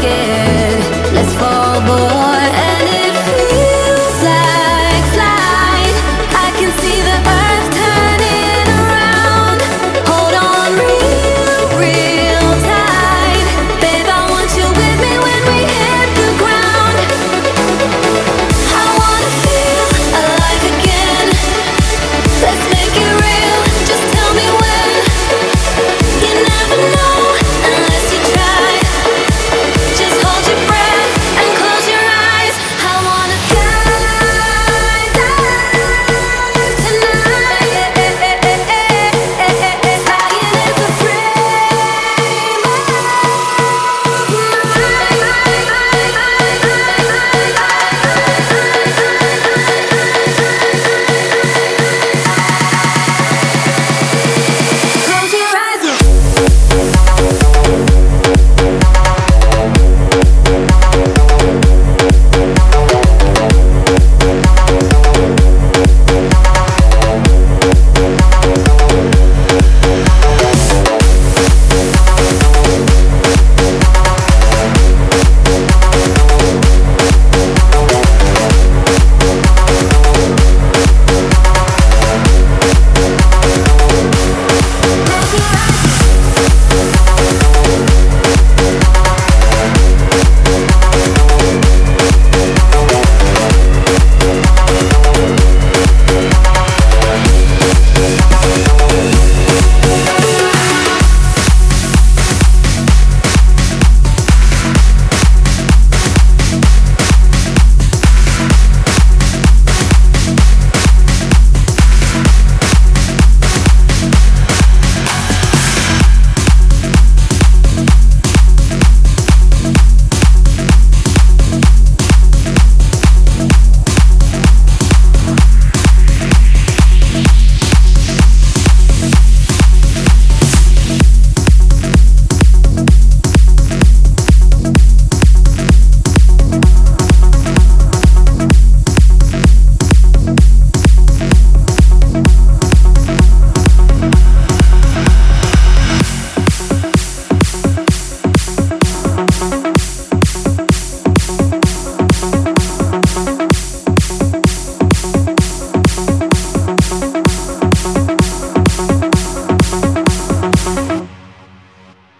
scared